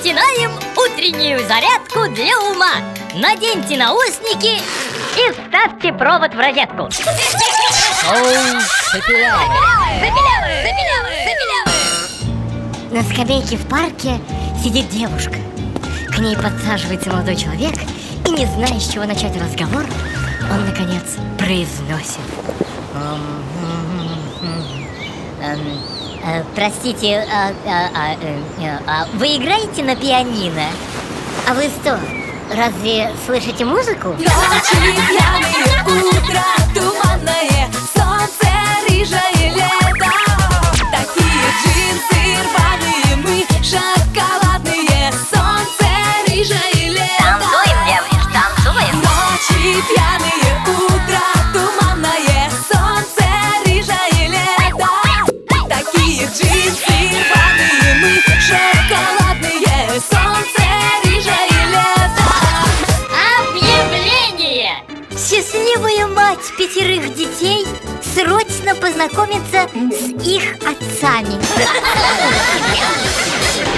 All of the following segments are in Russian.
начинаем утреннюю зарядку для ума. Наденьте наушники и вставьте провод в розетку. На скамейке в парке сидит девушка. К ней подсаживается молодой человек И не зная, с чего начать разговор Он, наконец, произносит. Э, Простите, а, а, а, а вы играете на пианино? А вы что, разве слышите музыку? Счастливую мать пятерых детей срочно познакомиться с их отцами.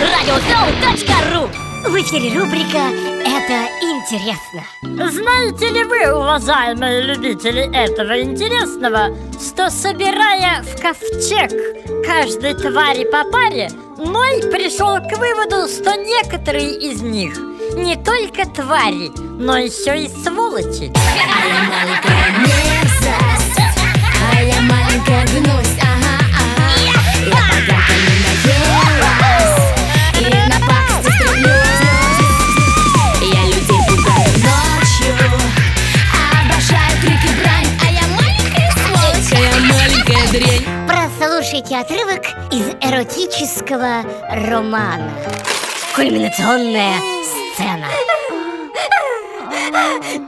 Радиосоу.ру В эфире рубрика «Это интересно». Знаете ли вы, уважаемые любители этого интересного, что собирая в ковчег каждой твари по паре, Ной пришел к выводу, что некоторые из них не только твари, но еще и сволочи. А я маленькая гнусь, ага, ага Я подарками наелась И на пакости стремлюсь Я людей пугаю ночью Обожаю крики брань А я маленькая сволочь А я маленькая дрянь Прослушайте отрывок из эротического романа. Кульминационная сцена.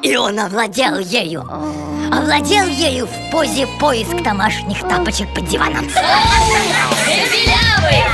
И он овладел ею. Овладел ею в позе поиск домашних тапочек под диваном. Белявый!